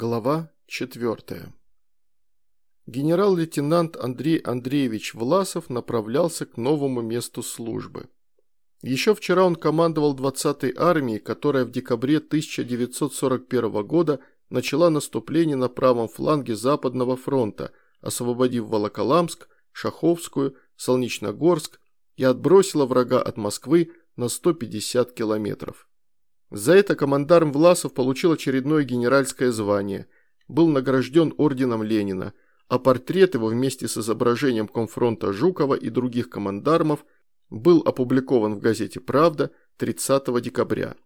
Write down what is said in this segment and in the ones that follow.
Глава 4. Генерал-лейтенант Андрей Андреевич Власов направлялся к новому месту службы. Еще вчера он командовал 20-й армией, которая в декабре 1941 года начала наступление на правом фланге Западного фронта, освободив Волоколамск, Шаховскую, Солнечногорск и отбросила врага от Москвы на 150 километров. За это командарм Власов получил очередное генеральское звание, был награжден орденом Ленина, а портрет его вместе с изображением конфронта Жукова и других командармов был опубликован в газете «Правда» 30 декабря.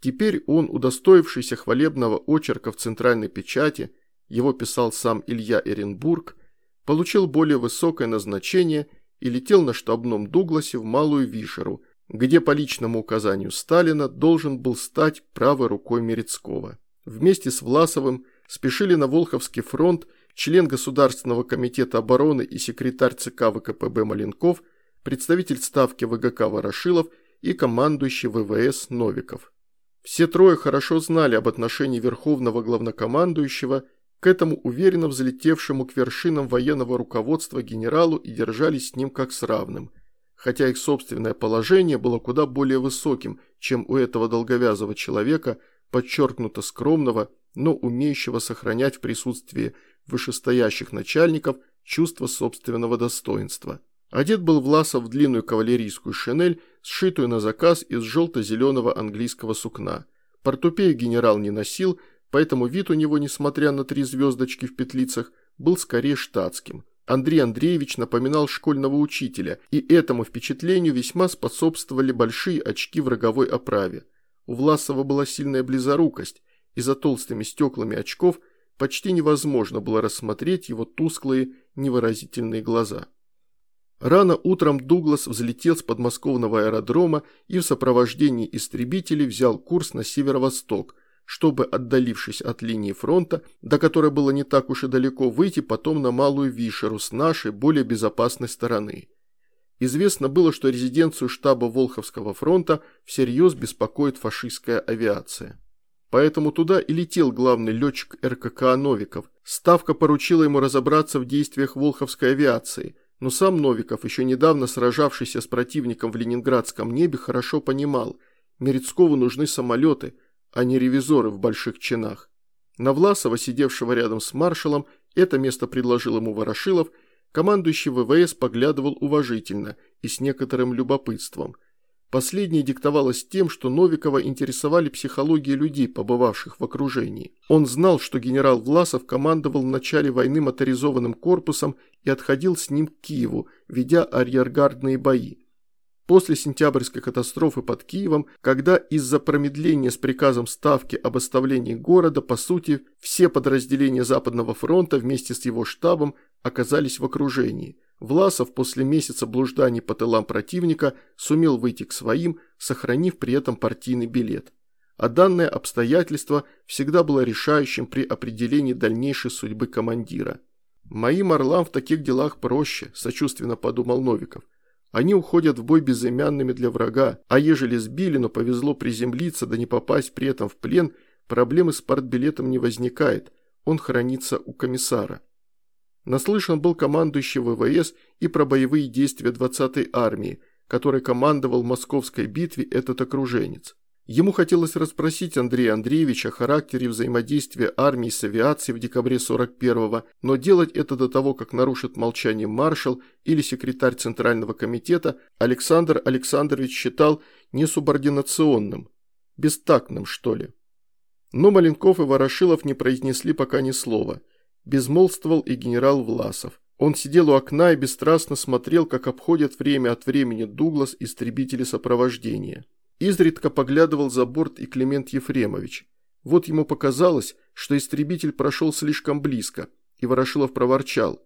Теперь он, удостоившийся хвалебного очерка в центральной печати, его писал сам Илья Эренбург, получил более высокое назначение и летел на штабном Дугласе в Малую Вишеру – где по личному указанию Сталина должен был стать правой рукой Мерецкого. Вместе с Власовым спешили на Волховский фронт член Государственного комитета обороны и секретарь ЦК ВКПБ Маленков, представитель Ставки ВГК Ворошилов и командующий ВВС Новиков. Все трое хорошо знали об отношении Верховного Главнокомандующего к этому уверенно взлетевшему к вершинам военного руководства генералу и держались с ним как с равным – хотя их собственное положение было куда более высоким, чем у этого долговязого человека, подчеркнуто скромного, но умеющего сохранять в присутствии вышестоящих начальников чувство собственного достоинства. Одет был Власов в длинную кавалерийскую шинель, сшитую на заказ из желто-зеленого английского сукна. Портупею генерал не носил, поэтому вид у него, несмотря на три звездочки в петлицах, был скорее штатским – Андрей Андреевич напоминал школьного учителя, и этому впечатлению весьма способствовали большие очки в роговой оправе. У Власова была сильная близорукость, и за толстыми стеклами очков почти невозможно было рассмотреть его тусклые, невыразительные глаза. Рано утром Дуглас взлетел с подмосковного аэродрома и в сопровождении истребителей взял курс на северо-восток – чтобы, отдалившись от линии фронта, до которой было не так уж и далеко, выйти потом на Малую Вишеру с нашей, более безопасной стороны. Известно было, что резиденцию штаба Волховского фронта всерьез беспокоит фашистская авиация. Поэтому туда и летел главный летчик РКК Новиков. Ставка поручила ему разобраться в действиях Волховской авиации, но сам Новиков, еще недавно сражавшийся с противником в ленинградском небе, хорошо понимал – Мерецкову нужны самолеты – а не ревизоры в больших чинах. На Власова, сидевшего рядом с маршалом, это место предложил ему Ворошилов, командующий ВВС поглядывал уважительно и с некоторым любопытством. Последнее диктовалось тем, что Новикова интересовали психологии людей, побывавших в окружении. Он знал, что генерал Власов командовал в начале войны моторизованным корпусом и отходил с ним к Киеву, ведя арьергардные бои. После сентябрьской катастрофы под Киевом, когда из-за промедления с приказом Ставки об оставлении города, по сути, все подразделения Западного фронта вместе с его штабом оказались в окружении. Власов после месяца блужданий по тылам противника сумел выйти к своим, сохранив при этом партийный билет. А данное обстоятельство всегда было решающим при определении дальнейшей судьбы командира. «Моим орлам в таких делах проще», – сочувственно подумал Новиков. Они уходят в бой безымянными для врага, а ежели сбили, но повезло приземлиться, да не попасть при этом в плен, проблемы с партбилетом не возникает, он хранится у комиссара. Наслышан был командующий ВВС и про боевые действия 20-й армии, который командовал в московской битве этот окруженец. Ему хотелось расспросить Андрея Андреевича о характере взаимодействия армии с авиацией в декабре 41-го, но делать это до того, как нарушит молчание маршал или секретарь Центрального комитета, Александр Александрович считал несубординационным, бестактным, что ли. Но Маленков и Ворошилов не произнесли пока ни слова. Безмолвствовал и генерал Власов. Он сидел у окна и бесстрастно смотрел, как обходят время от времени Дуглас истребители сопровождения. Изредка поглядывал за борт и Климент Ефремович. Вот ему показалось, что истребитель прошел слишком близко, и Ворошилов проворчал.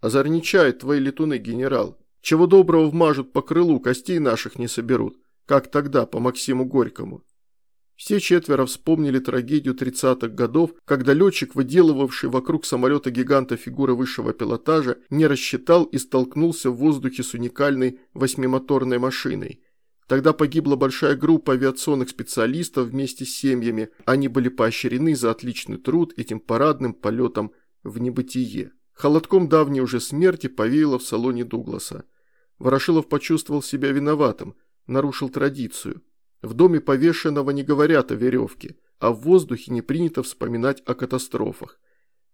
«Озорничают твои летуны, генерал. Чего доброго вмажут по крылу, костей наших не соберут. Как тогда, по Максиму Горькому?» Все четверо вспомнили трагедию 30-х годов, когда летчик, выделывавший вокруг самолета-гиганта фигуры высшего пилотажа, не рассчитал и столкнулся в воздухе с уникальной восьмимоторной машиной. Тогда погибла большая группа авиационных специалистов вместе с семьями. Они были поощрены за отличный труд этим парадным полетом в небытие. Холодком давней уже смерти повеяло в салоне Дугласа. Ворошилов почувствовал себя виноватым, нарушил традицию. В доме повешенного не говорят о веревке, а в воздухе не принято вспоминать о катастрофах.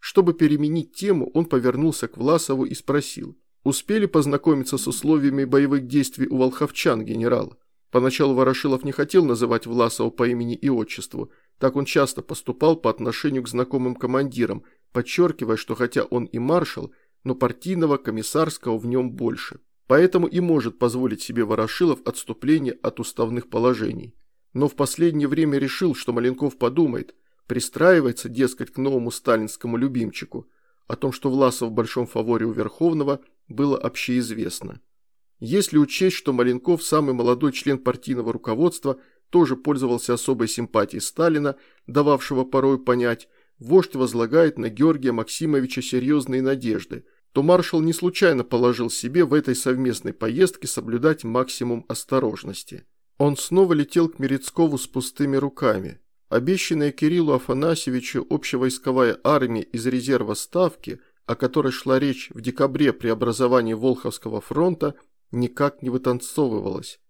Чтобы переменить тему, он повернулся к Власову и спросил. «Успели познакомиться с условиями боевых действий у волховчан, генерал?» Поначалу Ворошилов не хотел называть Власова по имени и отчеству, так он часто поступал по отношению к знакомым командирам, подчеркивая, что хотя он и маршал, но партийного комиссарского в нем больше. Поэтому и может позволить себе Ворошилов отступление от уставных положений. Но в последнее время решил, что Маленков подумает, пристраивается, дескать, к новому сталинскому любимчику. О том, что Власов в большом фаворе у Верховного, было общеизвестно. Если учесть, что Маленков, самый молодой член партийного руководства, тоже пользовался особой симпатией Сталина, дававшего порой понять, вождь возлагает на Георгия Максимовича серьезные надежды, то маршал не случайно положил себе в этой совместной поездке соблюдать максимум осторожности. Он снова летел к Мерецкову с пустыми руками. Обещанная Кириллу Афанасьевичу общевойсковая армия из резерва Ставки, о которой шла речь в декабре при образовании Волховского фронта, никак не вытанцовывалась.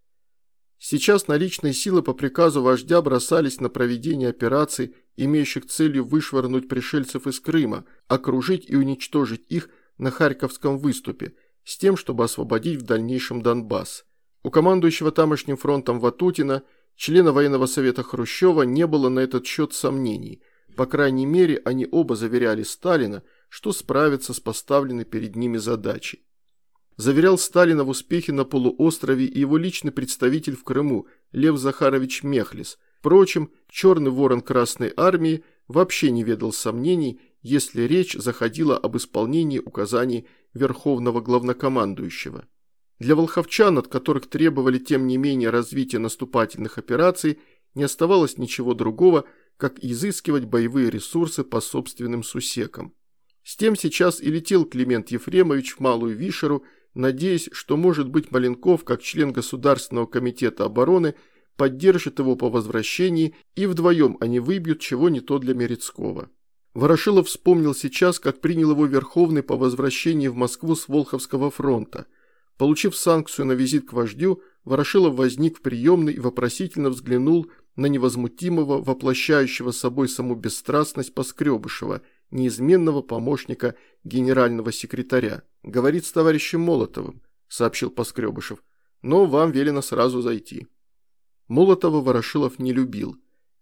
Сейчас наличные силы по приказу вождя бросались на проведение операций, имеющих целью вышвырнуть пришельцев из Крыма, окружить и уничтожить их на Харьковском выступе, с тем, чтобы освободить в дальнейшем Донбасс. У командующего тамошним фронтом Ватутина – Члена военного совета Хрущева не было на этот счет сомнений. По крайней мере, они оба заверяли Сталина, что справятся с поставленной перед ними задачей. Заверял Сталина в успехе на полуострове и его личный представитель в Крыму Лев Захарович Мехлис. Впрочем, черный ворон Красной Армии вообще не ведал сомнений, если речь заходила об исполнении указаний Верховного Главнокомандующего. Для волховчан, от которых требовали тем не менее развития наступательных операций, не оставалось ничего другого, как изыскивать боевые ресурсы по собственным сусекам. С тем сейчас и летел Климент Ефремович в Малую Вишеру, надеясь, что, может быть, Маленков, как член Государственного комитета обороны, поддержит его по возвращении, и вдвоем они выбьют чего не то для Мерецкого. Ворошилов вспомнил сейчас, как принял его Верховный по возвращении в Москву с Волховского фронта – Получив санкцию на визит к вождю, Ворошилов возник в приемной и вопросительно взглянул на невозмутимого, воплощающего собой саму бесстрастность Поскребышева, неизменного помощника генерального секретаря. «Говорит с товарищем Молотовым», – сообщил Поскребышев, – «но вам велено сразу зайти». Молотова Ворошилов не любил.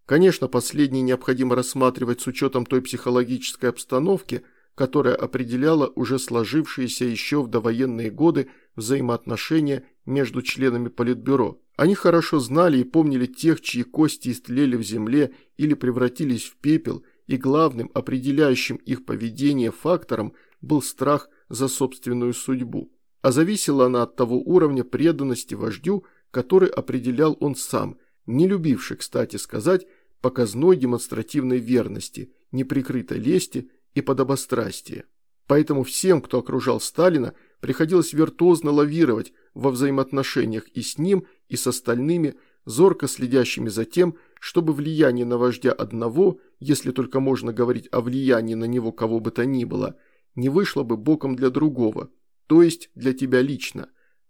Конечно, последний необходимо рассматривать с учетом той психологической обстановки – которая определяла уже сложившиеся еще в довоенные годы взаимоотношения между членами Политбюро. Они хорошо знали и помнили тех, чьи кости истлели в земле или превратились в пепел, и главным определяющим их поведение фактором был страх за собственную судьбу. А зависела она от того уровня преданности вождю, который определял он сам, не любивший, кстати сказать, показной демонстративной верности, неприкрытой лести и подобострастие. Поэтому всем, кто окружал Сталина, приходилось виртуозно лавировать во взаимоотношениях и с ним, и с остальными, зорко следящими за тем, чтобы влияние на вождя одного, если только можно говорить о влиянии на него кого бы то ни было, не вышло бы боком для другого, то есть для тебя лично.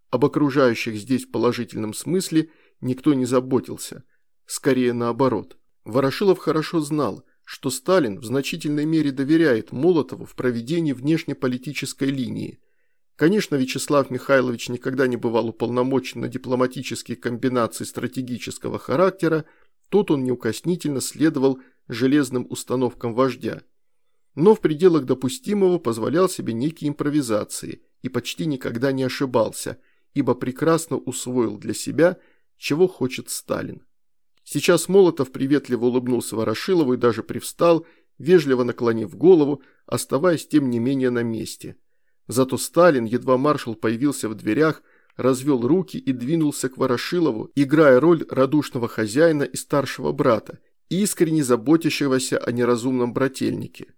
Об окружающих здесь в положительном смысле никто не заботился, скорее наоборот. Ворошилов хорошо знал – что Сталин в значительной мере доверяет Молотову в проведении внешнеполитической линии. Конечно, Вячеслав Михайлович никогда не бывал уполномочен на дипломатические комбинации стратегического характера, тут он неукоснительно следовал железным установкам вождя. Но в пределах допустимого позволял себе некие импровизации и почти никогда не ошибался, ибо прекрасно усвоил для себя, чего хочет Сталин. Сейчас Молотов приветливо улыбнулся Ворошилову и даже привстал, вежливо наклонив голову, оставаясь тем не менее на месте. Зато Сталин, едва маршал появился в дверях, развел руки и двинулся к Ворошилову, играя роль радушного хозяина и старшего брата, искренне заботящегося о неразумном брательнике.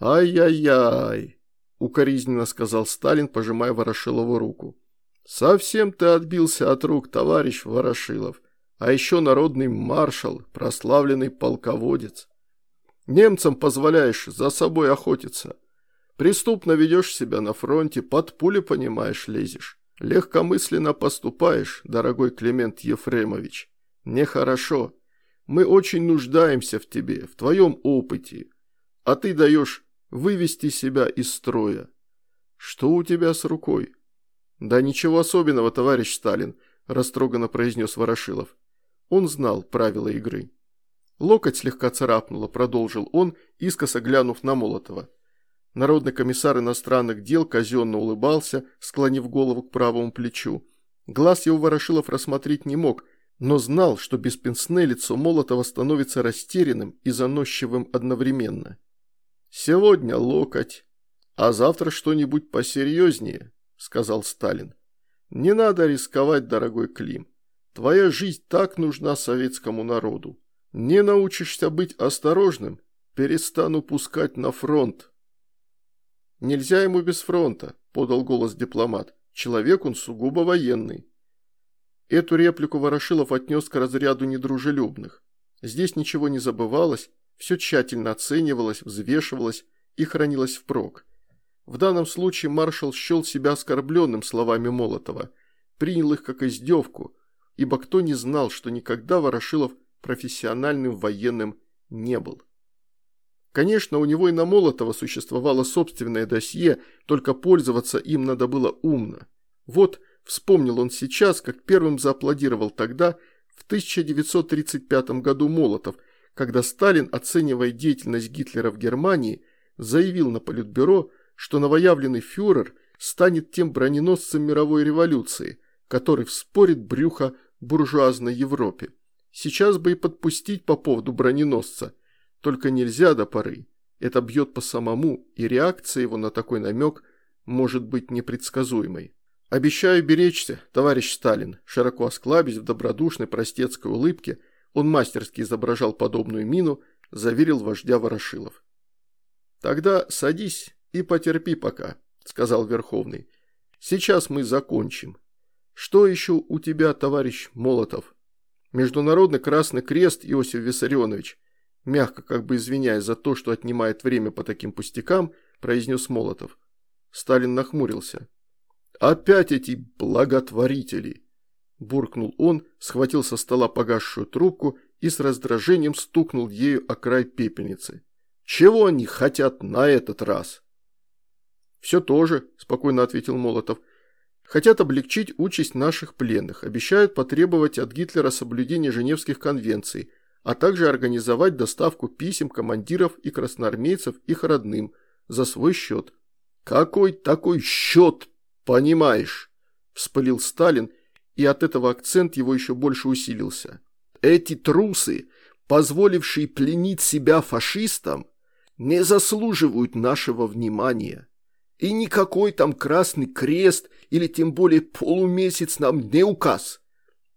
«Ай-яй-яй!» – укоризненно сказал Сталин, пожимая Ворошилову руку. «Совсем ты отбился от рук, товарищ Ворошилов, а еще народный маршал, прославленный полководец. Немцам позволяешь за собой охотиться. Преступно ведешь себя на фронте, под пули, понимаешь, лезешь. Легкомысленно поступаешь, дорогой Климент Ефремович. Нехорошо. Мы очень нуждаемся в тебе, в твоем опыте. А ты даешь вывести себя из строя. Что у тебя с рукой? Да ничего особенного, товарищ Сталин, растроганно произнес Ворошилов. Он знал правила игры. Локоть слегка царапнуло, продолжил он, искоса глянув на Молотова. Народный комиссар иностранных дел казенно улыбался, склонив голову к правому плечу. Глаз его Ворошилов рассмотреть не мог, но знал, что без пенсне лицо Молотова становится растерянным и заносчивым одновременно. «Сегодня локоть, а завтра что-нибудь посерьезнее», – сказал Сталин. «Не надо рисковать, дорогой Клим. Твоя жизнь так нужна советскому народу. Не научишься быть осторожным, перестану пускать на фронт». «Нельзя ему без фронта», – подал голос дипломат. «Человек он сугубо военный». Эту реплику Ворошилов отнес к разряду недружелюбных. Здесь ничего не забывалось, все тщательно оценивалось, взвешивалось и хранилось впрок. В данном случае маршал счел себя оскорбленным словами Молотова, принял их как издевку, ибо кто не знал, что никогда Ворошилов профессиональным военным не был. Конечно, у него и на Молотова существовало собственное досье, только пользоваться им надо было умно. Вот Вспомнил он сейчас, как первым зааплодировал тогда, в 1935 году Молотов, когда Сталин, оценивая деятельность Гитлера в Германии, заявил на Политбюро, что новоявленный фюрер станет тем броненосцем мировой революции, который вспорит брюхо буржуазной Европе. Сейчас бы и подпустить по поводу броненосца, только нельзя до поры. Это бьет по самому, и реакция его на такой намек может быть непредсказуемой. «Обещаю беречься, товарищ Сталин», широко осклабясь в добродушной простецкой улыбке, он мастерски изображал подобную мину, заверил вождя Ворошилов. «Тогда садись и потерпи пока», – сказал Верховный. «Сейчас мы закончим. Что еще у тебя, товарищ Молотов?» «Международный Красный Крест, Иосиф Виссарионович», мягко как бы извиняясь за то, что отнимает время по таким пустякам, произнес Молотов. Сталин нахмурился. «Опять эти благотворители!» Буркнул он, схватил со стола погасшую трубку и с раздражением стукнул ею о край пепельницы. «Чего они хотят на этот раз?» «Все то же», – спокойно ответил Молотов. «Хотят облегчить участь наших пленных, обещают потребовать от Гитлера соблюдения Женевских конвенций, а также организовать доставку писем командиров и красноармейцев их родным за свой счет». «Какой такой счет, «Понимаешь», – вспылил Сталин, и от этого акцент его еще больше усилился. «Эти трусы, позволившие пленить себя фашистам, не заслуживают нашего внимания. И никакой там Красный Крест или тем более полумесяц нам не указ.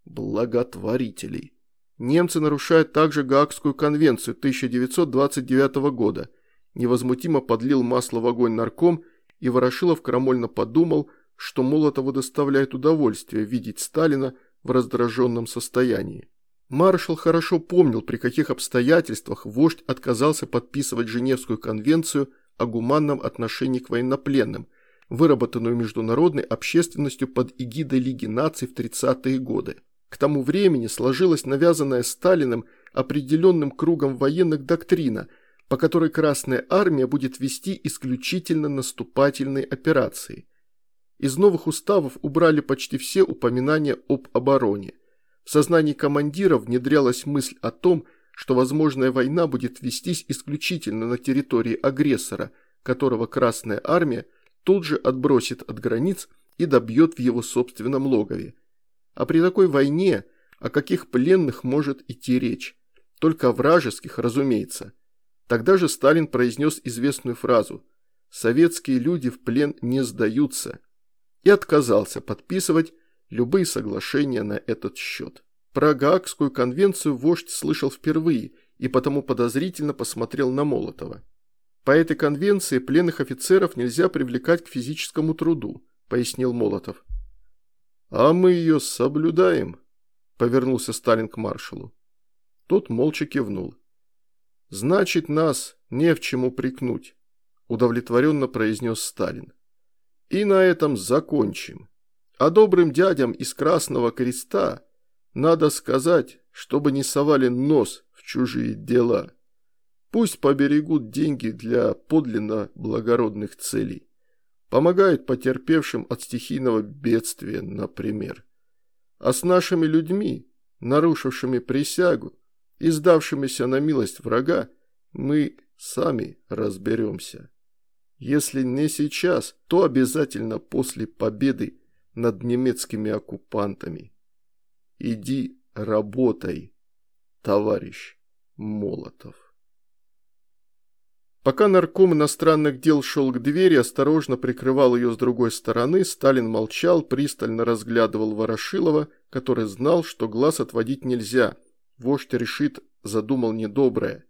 Благотворителей. Немцы нарушают также Гаагскую конвенцию 1929 года. Невозмутимо подлил масло в огонь нарком, и Ворошилов крамольно подумал – что Молотову доставляет удовольствие видеть Сталина в раздраженном состоянии. Маршал хорошо помнил, при каких обстоятельствах вождь отказался подписывать Женевскую конвенцию о гуманном отношении к военнопленным, выработанную международной общественностью под эгидой Лиги наций в 30-е годы. К тому времени сложилась навязанная Сталиным определенным кругом военных доктрина, по которой Красная Армия будет вести исключительно наступательные операции – из новых уставов убрали почти все упоминания об обороне. В сознании командиров внедрялась мысль о том, что возможная война будет вестись исключительно на территории агрессора, которого Красная Армия тут же отбросит от границ и добьет в его собственном логове. А при такой войне о каких пленных может идти речь? Только о вражеских, разумеется. Тогда же Сталин произнес известную фразу «Советские люди в плен не сдаются» и отказался подписывать любые соглашения на этот счет. Про Гаагскую конвенцию вождь слышал впервые и потому подозрительно посмотрел на Молотова. По этой конвенции пленных офицеров нельзя привлекать к физическому труду, пояснил Молотов. «А мы ее соблюдаем», – повернулся Сталин к маршалу. Тот молча кивнул. «Значит, нас не в чем упрекнуть», – удовлетворенно произнес Сталин. «И на этом закончим. А добрым дядям из Красного Креста надо сказать, чтобы не совали нос в чужие дела. Пусть поберегут деньги для подлинно благородных целей. Помогают потерпевшим от стихийного бедствия, например. А с нашими людьми, нарушившими присягу и сдавшимися на милость врага, мы сами разберемся. Если не сейчас, то обязательно после победы над немецкими оккупантами. Иди работай, товарищ Молотов. Пока нарком иностранных дел шел к двери, осторожно прикрывал ее с другой стороны, Сталин молчал, пристально разглядывал Ворошилова, который знал, что глаз отводить нельзя. Вождь решит, задумал недоброе.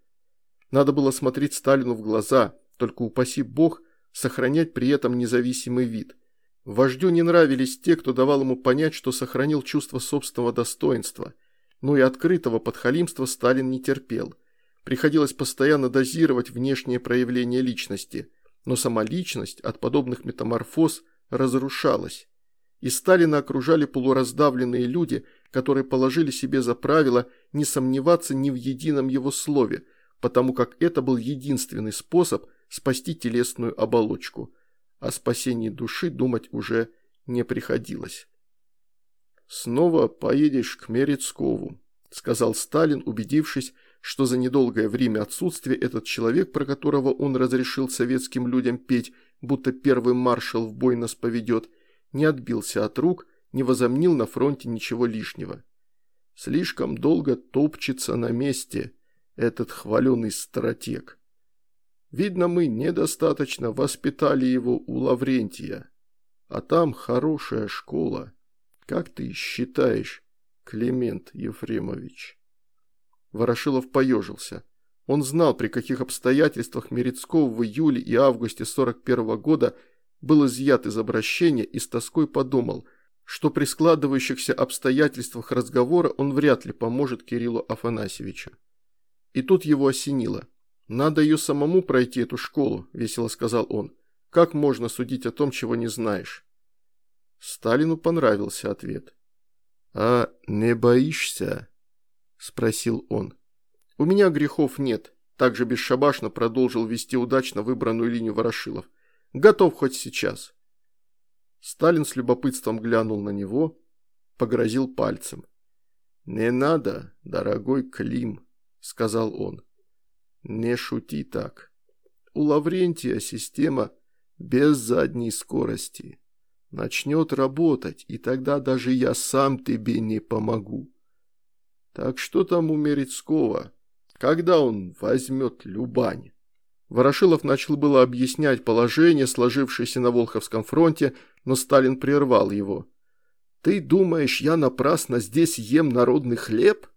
Надо было смотреть Сталину в глаза, только упаси бог, сохранять при этом независимый вид. Вождю не нравились те, кто давал ему понять, что сохранил чувство собственного достоинства. Но и открытого подхалимства Сталин не терпел – Приходилось постоянно дозировать внешние проявления личности, но сама личность от подобных метаморфоз разрушалась. И Сталина окружали полураздавленные люди, которые положили себе за правило не сомневаться ни в едином его слове, потому как это был единственный способ спасти телесную оболочку. О спасении души думать уже не приходилось. «Снова поедешь к Мерецкову», – сказал Сталин, убедившись, что за недолгое время отсутствия этот человек, про которого он разрешил советским людям петь, будто первый маршал в бой нас поведет, не отбился от рук, не возомнил на фронте ничего лишнего. Слишком долго топчется на месте этот хваленый стратег. Видно, мы недостаточно воспитали его у Лаврентия. А там хорошая школа. Как ты считаешь, Климент Ефремович?» Ворошилов поежился. Он знал, при каких обстоятельствах Мерецков в июле и августе 41 -го года был изъят из обращения и с тоской подумал, что при складывающихся обстоятельствах разговора он вряд ли поможет Кириллу Афанасьевичу. И тут его осенило. «Надо ее самому пройти, эту школу», – весело сказал он. «Как можно судить о том, чего не знаешь?» Сталину понравился ответ. «А не боишься?» – спросил он. «У меня грехов нет», – также бесшабашно продолжил вести удачно выбранную линию Ворошилов. «Готов хоть сейчас». Сталин с любопытством глянул на него, погрозил пальцем. «Не надо, дорогой Клим», – сказал он. «Не шути так. У Лаврентия система без задней скорости. Начнет работать, и тогда даже я сам тебе не помогу. Так что там у Мерецкого? Когда он возьмет Любань? Ворошилов начал было объяснять положение, сложившееся на Волховском фронте, но Сталин прервал его. «Ты думаешь, я напрасно здесь ем народный хлеб?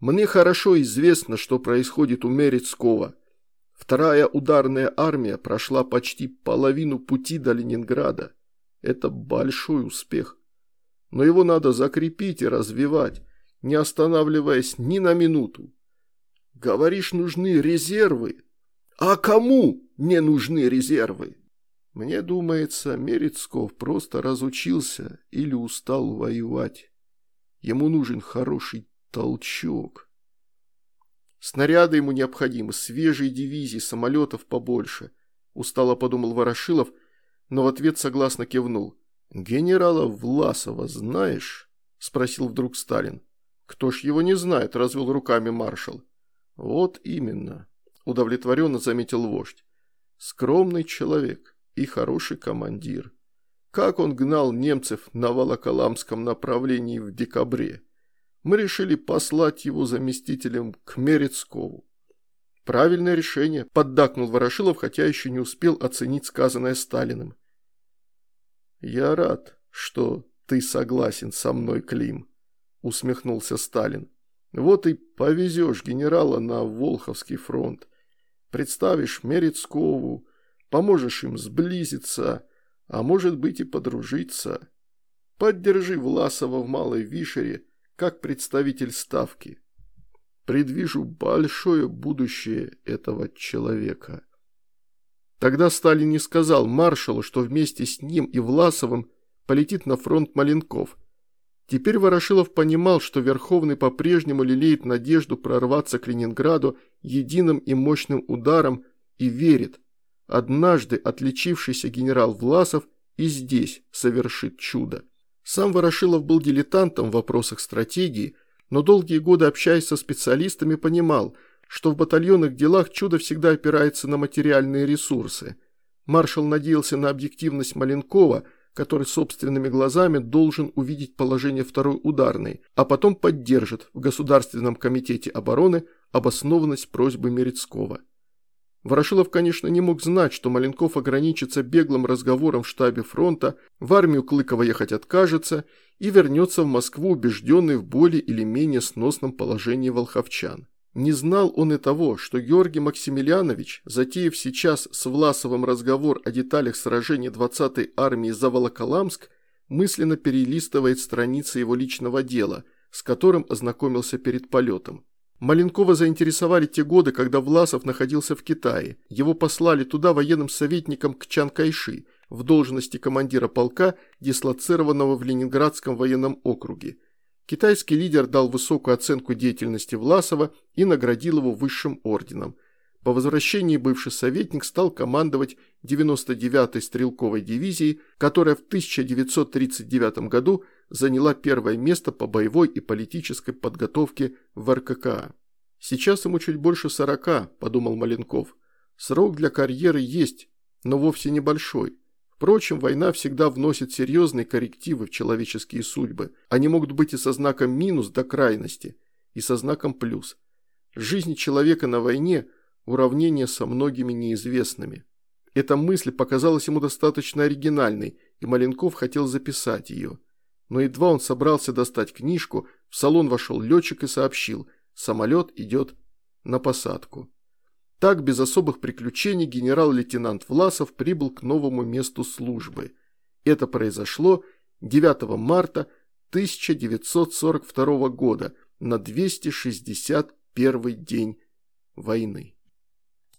Мне хорошо известно, что происходит у Мерецкого. Вторая ударная армия прошла почти половину пути до Ленинграда. Это большой успех. Но его надо закрепить и развивать не останавливаясь ни на минуту. Говоришь, нужны резервы. А кому не нужны резервы? Мне думается, Мерецков просто разучился или устал воевать. Ему нужен хороший толчок. Снаряды ему необходимы, свежие дивизии, самолетов побольше. Устало подумал Ворошилов, но в ответ согласно кивнул. «Генерала Власова знаешь?» – спросил вдруг Сталин. «Кто ж его не знает?» – развел руками маршал. «Вот именно», – удовлетворенно заметил вождь. «Скромный человек и хороший командир. Как он гнал немцев на Волоколамском направлении в декабре. Мы решили послать его заместителем к Мерецкову. Правильное решение, поддакнул Ворошилов, хотя еще не успел оценить сказанное Сталиным. Я рад, что ты согласен со мной, Клим, – усмехнулся Сталин. «Вот и повезешь генерала на Волховский фронт. Представишь Мерецкову, поможешь им сблизиться, а может быть и подружиться. Поддержи Власова в Малой Вишере как представитель Ставки. Предвижу большое будущее этого человека. Тогда Сталин не сказал маршалу, что вместе с ним и Власовым полетит на фронт Маленков. Теперь Ворошилов понимал, что Верховный по-прежнему лелеет надежду прорваться к Ленинграду единым и мощным ударом и верит, однажды отличившийся генерал Власов и здесь совершит чудо. Сам Ворошилов был дилетантом в вопросах стратегии, но долгие годы общаясь со специалистами понимал – что в батальонных делах чудо всегда опирается на материальные ресурсы. Маршал надеялся на объективность Маленкова, который собственными глазами должен увидеть положение второй ударной, а потом поддержит в Государственном комитете обороны обоснованность просьбы Мерецкого. Ворошилов, конечно, не мог знать, что Маленков ограничится беглым разговором в штабе фронта, в армию Клыкова ехать откажется и вернется в Москву убежденный в более или менее сносном положении волховчан. Не знал он и того, что Георгий Максимилианович, затеяв сейчас с Власовым разговор о деталях сражения 20-й армии за Волоколамск, мысленно перелистывает страницы его личного дела, с которым ознакомился перед полетом. Маленкова заинтересовали те годы, когда Власов находился в Китае. Его послали туда военным советником к Чан Кайши в должности командира полка, дислоцированного в Ленинградском военном округе. Китайский лидер дал высокую оценку деятельности Власова и наградил его высшим орденом. По возвращении бывший советник стал командовать 99-й стрелковой дивизией, которая в 1939 году заняла первое место по боевой и политической подготовке в РККА. «Сейчас ему чуть больше 40», – подумал Маленков. «Срок для карьеры есть, но вовсе небольшой. Впрочем, война всегда вносит серьезные коррективы в человеческие судьбы. Они могут быть и со знаком минус до крайности, и со знаком плюс. Жизнь человека на войне – уравнение со многими неизвестными. Эта мысль показалась ему достаточно оригинальной, и Маленков хотел записать ее. Но едва он собрался достать книжку, в салон вошел летчик и сообщил – самолет идет на посадку. Так, без особых приключений, генерал-лейтенант Власов прибыл к новому месту службы. Это произошло 9 марта 1942 года, на 261 день войны.